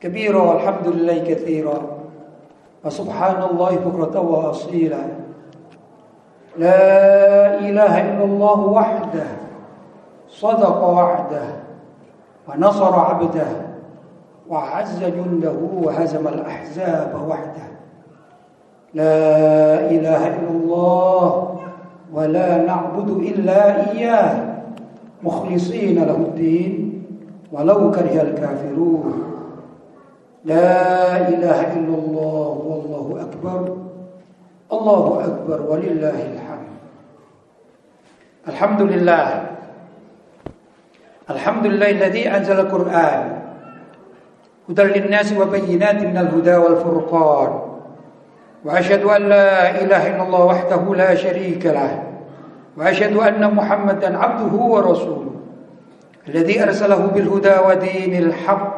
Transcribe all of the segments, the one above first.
كبيرا والحمد لله كثيرا وسبحان الله بكرة وأصيلا. لا إله إلا الله وحده صدق وعده ونصر عبده وعز جنده وهزم الأحزاب وحده. لا إله إلا الله ولا نعبد إلا إياه. مخلصين له الدين ولو كره الكافرون. لا إله إلا الله والله أكبر. الله أكبر ولله الحمد. الحمد لله. الحمد لله الذي أنزل القرآن. هدى للناس وبينات من الهدى والفرقان. وأشهد أن لا إله إلا الله وحده لا شريك له. وأشهد أن محمدا عبده ورسوله. الذي أرسله بالهدى ودين الحق.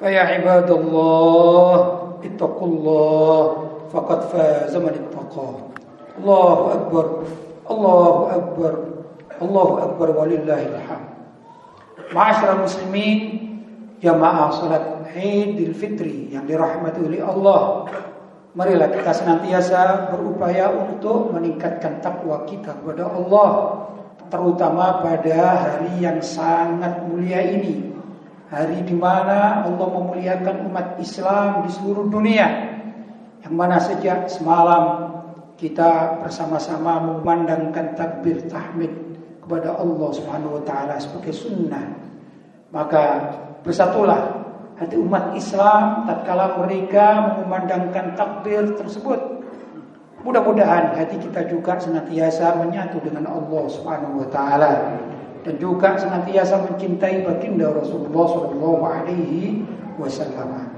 فيا عباد الله اتقوا الله فقد فاز من اتقى الله أكبر الله أكبر الله أكبر ولله الحمد معاشر المسلمين jamaah salat Idul Fitri yang dirahmati oleh Allah. Marilah kita senantiasa berupaya untuk meningkatkan takwa kita kepada Allah, terutama pada hari yang sangat mulia ini. Hari di mana Allah memuliakan umat Islam di seluruh dunia. Yang mana sejak semalam kita bersama-sama memandangkan takbir tahmid kepada Allah Subhanahu wa taala sebagai sunnah. Maka bersatulah hati umat Islam tatkala mereka memandangkan takbir tersebut. Mudah-mudahan hati kita juga senantiasa menyatu dengan Allah Subhanahu wa taala dan juga senantiasa mencintai baginda Rasulullah Shallallahu Alaihi Wasallam.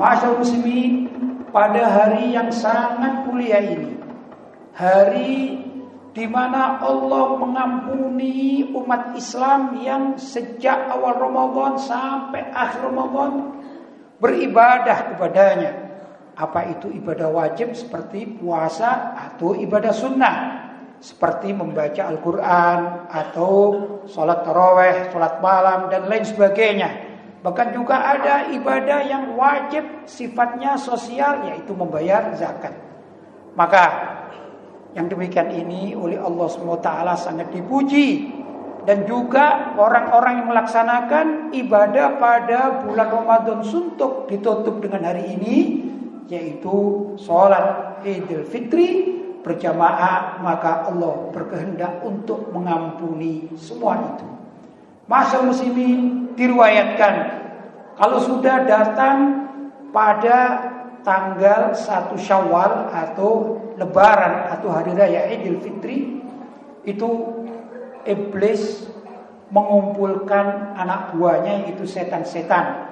Masyaallah muslimin, pada hari yang sangat mulia ini, hari di mana Allah mengampuni umat Islam yang sejak awal Ramadan sampai akhir Ramadan beribadah kepadanya. Apa itu ibadah wajib seperti puasa atau ibadah sunnah? Seperti membaca Al-Quran atau sholat taraweh, sholat malam dan lain sebagainya. Bahkan juga ada ibadah yang wajib sifatnya sosial yaitu membayar zakat. Maka yang demikian ini oleh Allah SWT sangat dipuji dan juga orang-orang yang melaksanakan ibadah pada bulan Ramadan suntuk ditutup dengan hari ini yaitu sholat Idul Fitri berjamaah maka Allah berkehendak untuk mengampuni semua itu. Masa muslimin diriwayatkan kalau sudah datang pada tanggal satu Syawal atau lebaran atau hari raya Idul Fitri itu iblis mengumpulkan anak buahnya yaitu setan-setan.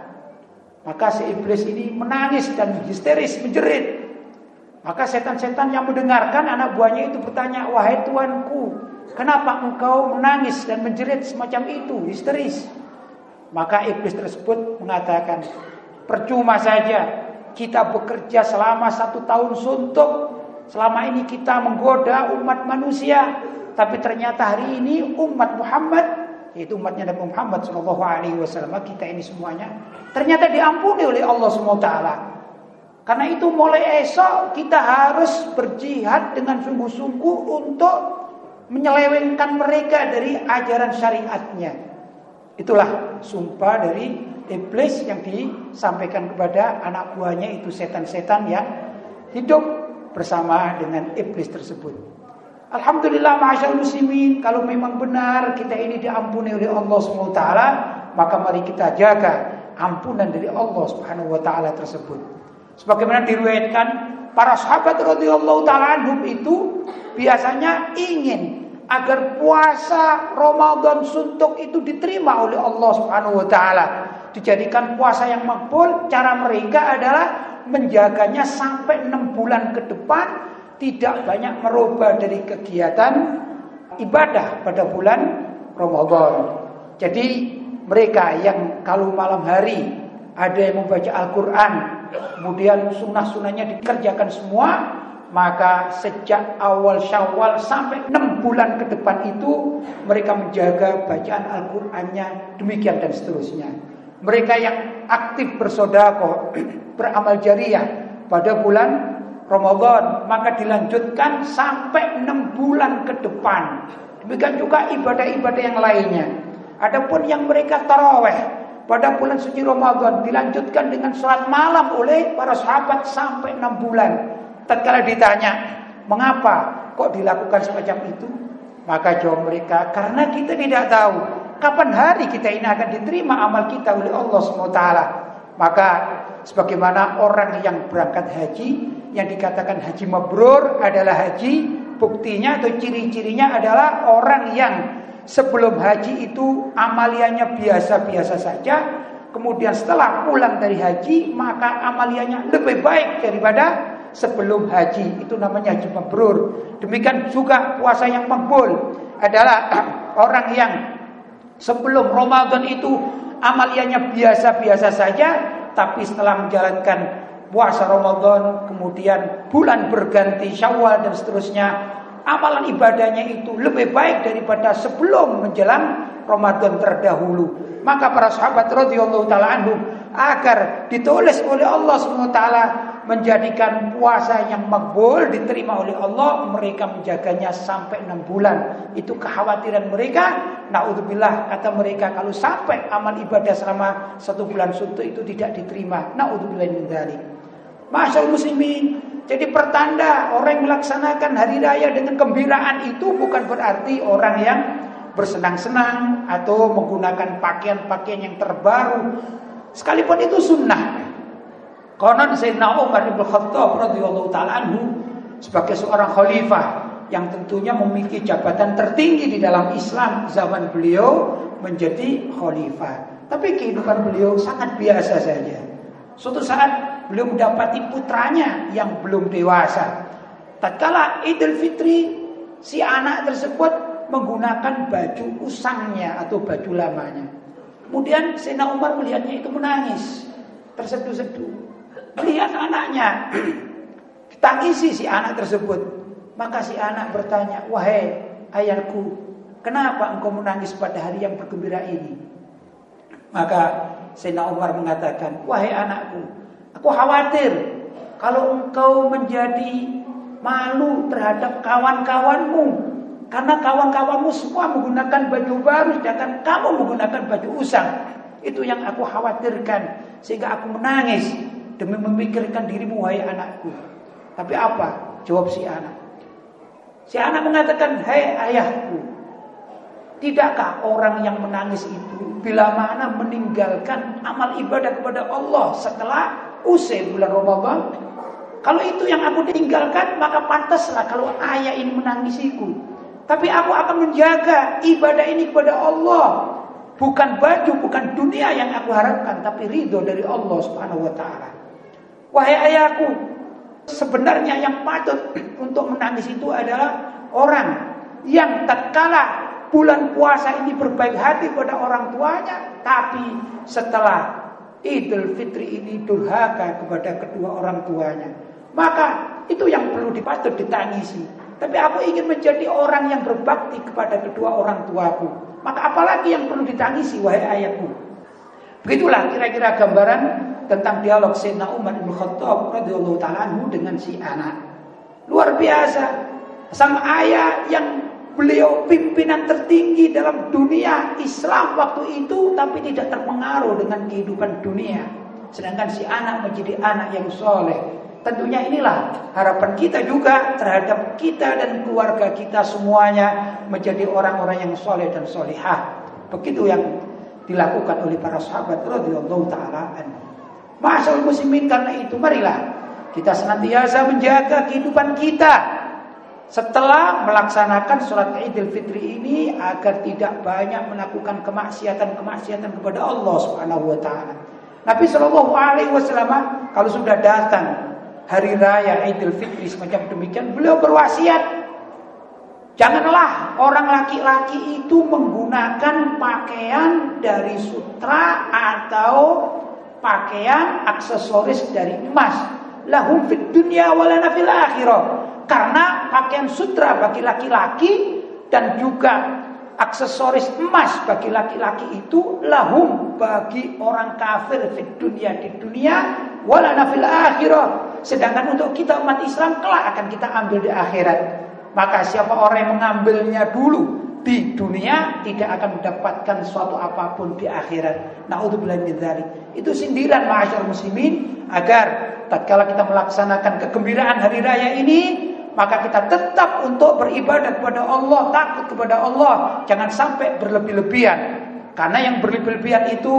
Maka si iblis ini menangis dan histeris menjerit maka setan-setan yang mendengarkan anak buahnya itu bertanya, "Wahai tuanku, kenapa engkau menangis dan menjerit semacam itu, histeris?" Maka iblis tersebut mengatakan, "Percuma saja kita bekerja selama satu tahun suntuk. Selama ini kita menggoda umat manusia, tapi ternyata hari ini umat Muhammad yaitu umatnya Nabi Muhammad Wasallam kita ini semuanya ternyata diampuni oleh Allah Taala karena itu mulai esok kita harus berjihad dengan sungguh-sungguh untuk menyelewengkan mereka dari ajaran syariatnya. Itulah sumpah dari iblis yang disampaikan kepada anak buahnya itu setan-setan yang hidup bersama dengan iblis tersebut. Alhamdulillah ma'asyar muslimin kalau memang benar kita ini diampuni oleh Allah SWT maka mari kita jaga ampunan dari Allah Subhanahu wa taala tersebut. Sebagaimana diriwayatkan para sahabat radhiyallahu taala anhum itu biasanya ingin agar puasa Ramadan suntuk itu diterima oleh Allah Subhanahu wa taala. Dijadikan puasa yang makbul, cara mereka adalah menjaganya sampai enam bulan ke depan tidak banyak merubah dari kegiatan ibadah pada bulan Ramadan. Jadi mereka yang kalau malam hari ada yang membaca Al-Quran, kemudian sunnah-sunnahnya dikerjakan semua, maka sejak awal syawal sampai enam bulan ke depan itu mereka menjaga bacaan Al-Qur'annya demikian dan seterusnya. Mereka yang aktif bersodako, beramal jariah pada bulan Ramadan maka dilanjutkan sampai enam bulan ke depan. Demikian juga ibadah-ibadah yang lainnya. Adapun yang mereka taraweh pada bulan suci Ramadan dilanjutkan dengan sholat malam oleh para sahabat sampai enam bulan. Tatkala ditanya, mengapa kok dilakukan semacam itu? Maka jawab mereka, karena kita tidak tahu kapan hari kita ini akan diterima amal kita oleh Allah SWT. Maka sebagaimana orang yang berangkat haji, yang dikatakan haji mabrur adalah haji, buktinya atau ciri-cirinya adalah orang yang sebelum haji itu amaliannya biasa-biasa saja, kemudian setelah pulang dari haji maka amaliannya lebih baik daripada sebelum haji itu namanya haji mabrur. Demikian juga puasa yang makbul adalah orang yang sebelum Ramadan itu amaliannya biasa-biasa saja tapi setelah menjalankan puasa Ramadan kemudian bulan berganti Syawal dan seterusnya amalan ibadahnya itu lebih baik daripada sebelum menjelang Ramadan terdahulu. Maka para sahabat radhiyallahu taala anhum agar ditulis oleh Allah SWT menjadikan puasa yang makbul diterima oleh Allah mereka menjaganya sampai enam bulan. Itu kekhawatiran mereka. Naudzubillah kata mereka kalau sampai amal ibadah selama satu bulan suntuk itu tidak diterima. Naudzubillah min dzalik Masyaallah muslimin jadi pertanda orang yang melaksanakan hari raya dengan kembiraan itu bukan berarti orang yang bersenang-senang atau menggunakan pakaian-pakaian yang terbaru sekalipun itu sunnah Konon Sayyidina Umar bin Khattab radhiyallahu taala anhu sebagai seorang khalifah yang tentunya memiliki jabatan tertinggi di dalam Islam zaman beliau menjadi khalifah. Tapi kehidupan beliau sangat biasa saja. Suatu saat beliau mendapati putranya yang belum dewasa. Tatkala Idul Fitri si anak tersebut menggunakan baju usangnya atau baju lamanya. Kemudian Sayyidina Umar melihatnya itu menangis, terseduh-seduh. Melihat anaknya ditangisi si anak tersebut. Maka si anak bertanya, "Wahai ayahku, kenapa engkau menangis pada hari yang bergembira ini?" Maka Sayyidina Umar mengatakan, "Wahai anakku, aku khawatir kalau engkau menjadi malu terhadap kawan-kawanmu karena kawan-kawanmu semua menggunakan baju baru sedangkan kamu menggunakan baju usang. Itu yang aku khawatirkan sehingga aku menangis demi memikirkan dirimu wahai anakku. Tapi apa? Jawab si anak. Si anak mengatakan, "Hai ayahku, tidakkah orang yang menangis itu bila mana meninggalkan amal ibadah kepada Allah setelah usai bulan Ramadan? Kalau itu yang aku tinggalkan, maka pantaslah kalau ayah ini menangisiku. Tapi aku akan menjaga ibadah ini kepada Allah. Bukan baju, bukan dunia yang aku harapkan, tapi ridho dari Allah Subhanahu wa taala. Wahai ayahku, sebenarnya yang patut untuk menangis itu adalah orang yang tatkala bulan puasa ini berbaik hati pada orang tuanya, tapi setelah Idul Fitri ini durhaka kepada kedua orang tuanya. Maka itu yang perlu dipatut ditangisi. Tapi aku ingin menjadi orang yang berbakti kepada kedua orang tuaku. Maka apalagi yang perlu ditangisi wahai ayahku. Begitulah kira-kira gambaran tentang dialog Sayyidina Umar bin Khattab radhiyallahu taala dengan si anak. Luar biasa. Sang ayah yang Beliau pimpinan tertinggi dalam dunia Islam waktu itu tapi tidak terpengaruh dengan kehidupan dunia. Sedangkan si anak menjadi anak yang soleh. Tentunya inilah harapan kita juga terhadap kita dan keluarga kita semuanya menjadi orang-orang yang soleh dan solehah. Begitu yang dilakukan oleh para sahabat radhiyallahu taala anhu. Muslimin karena itu marilah kita senantiasa menjaga kehidupan kita setelah melaksanakan sholat Idul Fitri ini agar tidak banyak melakukan kemaksiatan-kemaksiatan kepada Allah Subhanahu wa taala. Nabi Shallallahu alaihi wasallam kalau sudah datang hari raya Idul Fitri semacam demikian, beliau berwasiat Janganlah orang laki-laki itu menggunakan pakaian dari sutra atau pakaian aksesoris dari emas. Lahum fid dunya walana fil akhirah. Karena pakaian sutra bagi laki-laki dan juga aksesoris emas bagi laki-laki itu lahum bagi orang kafir di dunia di dunia wala nafil akhirah. Sedangkan untuk kita umat Islam kelak akan kita ambil di akhirat. Maka siapa orang yang mengambilnya dulu di dunia tidak akan mendapatkan suatu apa pun di akhirat. Naudzubillah min dzalik. Itu sindiran masyarakat muslimin agar tatkala kita melaksanakan kegembiraan hari raya ini maka kita tetap untuk beribadah kepada Allah, takut kepada Allah, jangan sampai berlebih-lebihan. Karena yang berlebih-lebihan itu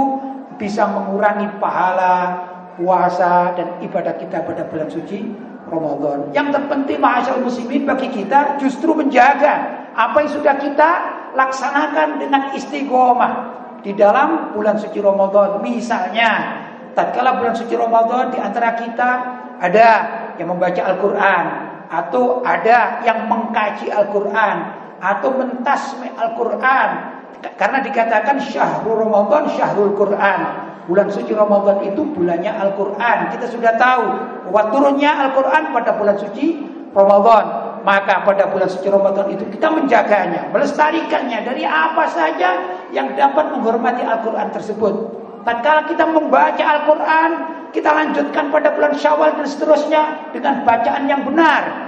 bisa mengurangi pahala puasa dan ibadah kita pada bulan suci Ramadan. Yang terpenting masyaallah muslimin bagi kita justru menjaga apa yang sudah kita laksanakan dengan istiqomah di dalam bulan suci Ramadan. Misalnya, tatkala bulan suci Ramadan di antara kita ada yang membaca Al-Qur'an, atau ada yang mengkaji Al-Quran atau mentasmi Al-Quran. Karena dikatakan syahrul Ramadan syahrul Quran. Bulan suci Ramadan itu bulannya Al-Quran. Kita sudah tahu bahwa turunnya Al-Quran pada bulan suci Ramadan. Maka pada bulan suci Ramadan itu kita menjaganya melestarikannya. Dari apa saja yang dapat menghormati Al-Quran tersebut. Tatkala kita membaca Al-Quran kita lanjutkan pada bulan Syawal dan seterusnya dengan bacaan yang benar.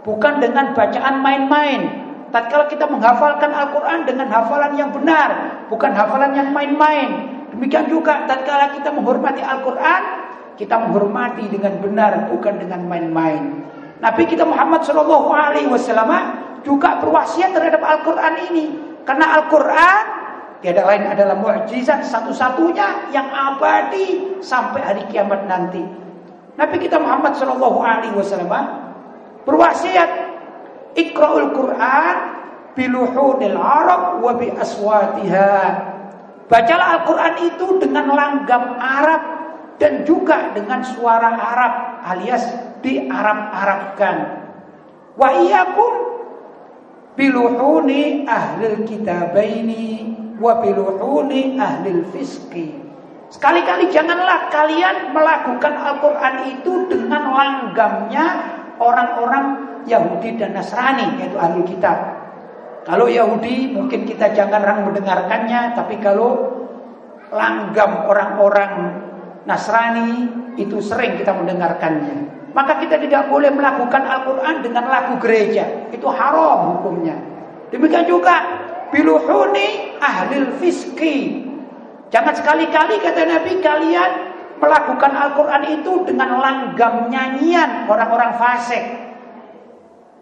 Bukan dengan bacaan main-main. Tatkala kita menghafalkan Al-Quran dengan hafalan yang benar. Bukan hafalan yang main-main. Demikian juga tatkala kita menghormati Al-Quran. Kita menghormati dengan benar. Bukan dengan main-main. Nabi kita Muhammad SAW juga berwasiat terhadap Al-Quran ini. Karena Al-Quran Tiada lain adalah mukjizat satu-satunya yang abadi sampai hari kiamat nanti. Nabi kita Muhammad Shallallahu Alaihi Wasallam berwasiat Iqra'ul Quran biluhunil Arab wa bi aswatiha. Bacalah Al-Quran itu dengan langgam Arab dan juga dengan suara Arab alias di Arab-Arabkan. Wa iyyakum biluhuni ahlil kitabaini wa biluhuni ahlil fiski. Sekali-kali janganlah kalian melakukan Al-Quran itu dengan langgamnya orang-orang Yahudi dan Nasrani yaitu ahli kitab. Kalau Yahudi mungkin kita jangan orang mendengarkannya, tapi kalau langgam orang-orang Nasrani itu sering kita mendengarkannya. Maka kita tidak boleh melakukan Al-Quran dengan lagu gereja. Itu haram hukumnya. Demikian juga biluhuni ahlil fiski. Jangan sekali-kali kata Nabi kalian melakukan Al-Quran itu dengan langgam nyanyian orang-orang fasik.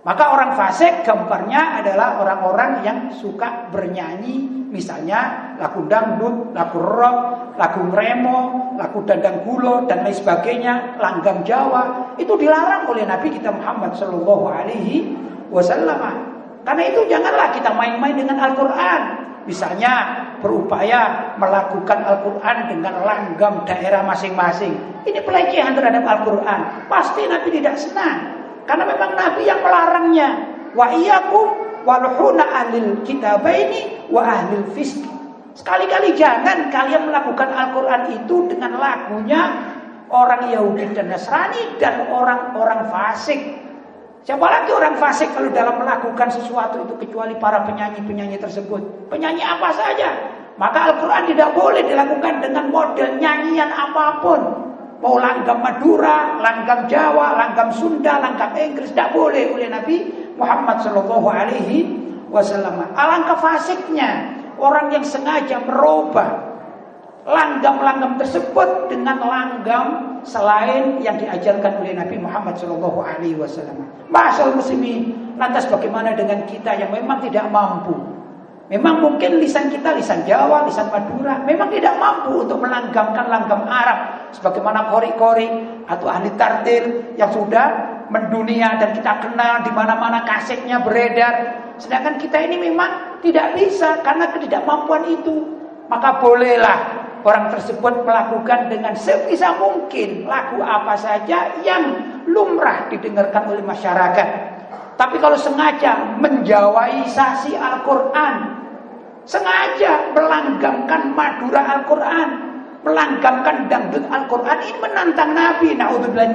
Maka orang fasik gambarnya adalah orang-orang yang suka bernyanyi misalnya lagu dangdut, lagu rock, lagu remo, lagu dandang gulo dan lain sebagainya, langgam Jawa itu dilarang oleh Nabi kita Muhammad Shallallahu Alaihi Wasallam. Karena itu janganlah kita main-main dengan Al-Quran. Misalnya berupaya melakukan Al-Quran dengan langgam daerah masing-masing. Ini pelecehan terhadap Al-Quran. Pasti Nabi tidak senang. Karena memang Nabi yang melarangnya. Wa iyakum walhuna ahlil kitabaini wa ahlil fiski. Sekali-kali jangan kalian melakukan Al-Quran itu dengan lagunya orang Yahudi dan Nasrani dan orang-orang fasik. Siapa lagi orang fasik kalau dalam melakukan sesuatu itu kecuali para penyanyi-penyanyi tersebut. Penyanyi apa saja. Maka Al-Quran tidak boleh dilakukan dengan model nyanyian apa pun. Mau langgam Madura, langgam Jawa, langgam Sunda, langgam Inggris. Tidak boleh oleh Nabi Muhammad Sallallahu Alaihi wasallam. Alangkah fasiknya orang yang sengaja merubah langgam-langgam tersebut dengan langgam selain yang diajarkan oleh Nabi Muhammad Shallallahu Alaihi Wasallam. Masal muslimin, lantas bagaimana dengan kita yang memang tidak mampu? Memang mungkin lisan kita lisan Jawa, lisan Madura, memang tidak mampu untuk melanggamkan langgam Arab sebagaimana kori-kori atau ahli tartil yang sudah mendunia dan kita kenal di mana-mana kasetnya beredar. Sedangkan kita ini memang tidak bisa karena ketidakmampuan itu. Maka bolehlah orang tersebut melakukan dengan sebisa mungkin lagu apa saja yang lumrah didengarkan oleh masyarakat. Tapi kalau sengaja menjawaisasi Al-Quran, sengaja melanggamkan madura Al-Quran, melanggamkan dangdut Al-Quran, ini menantang Nabi. Naudzubillah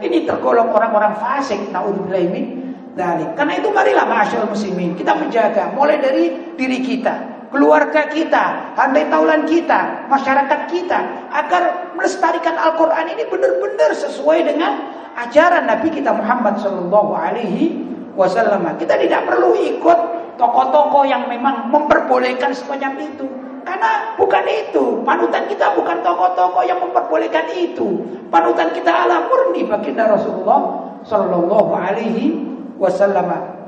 Ini tergolong orang-orang fasik. Naudzubillah Karena itu marilah masyarakat muslimin kita menjaga mulai dari diri kita keluarga kita, handai taulan kita, masyarakat kita agar melestarikan Al-Qur'an ini benar-benar sesuai dengan ajaran Nabi kita Muhammad sallallahu alaihi wasallam. Kita tidak perlu ikut tokoh-tokoh yang memang memperbolehkan semacam itu. Karena bukan itu, panutan kita bukan tokoh-tokoh yang memperbolehkan itu. Panutan kita ala murni baginda Rasulullah sallallahu alaihi wasallam.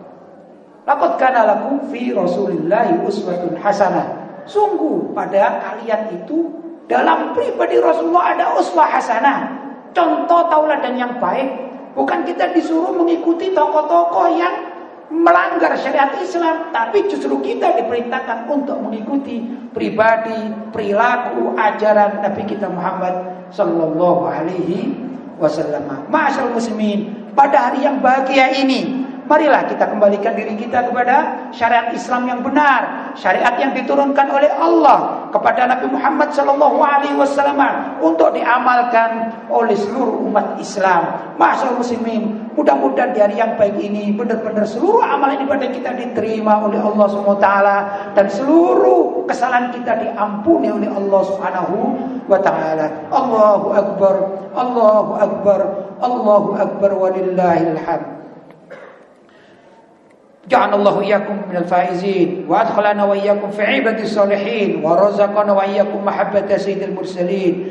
Laqad kana lakum fi Rasulillahi uswatun hasanah. Sungguh pada kalian itu dalam pribadi Rasulullah ada uswah hasanah. Contoh tauladan yang baik. Bukan kita disuruh mengikuti tokoh-tokoh yang melanggar syariat Islam, tapi justru kita diperintahkan untuk mengikuti pribadi, perilaku, ajaran Nabi kita Muhammad sallallahu alaihi wasallam. Ma'asyiral muslimin, pada hari yang bahagia ini Marilah kita kembalikan diri kita kepada syariat Islam yang benar, syariat yang diturunkan oleh Allah kepada Nabi Muhammad sallallahu alaihi wasallam untuk diamalkan oleh seluruh umat Islam. Masyaallah muslimin, mudah-mudahan di hari yang baik ini benar-benar seluruh amalan ibadah kita diterima oleh Allah Subhanahu wa taala dan seluruh kesalahan kita diampuni oleh Allah Subhanahu wa taala. Allahu akbar, Allahu akbar, Allahu akbar walillahil hamd. جعل الله إياكم من الفائزين وأدخلنا وإياكم في عباد الصالحين ورزقنا وإياكم محبة سيد المرسلين.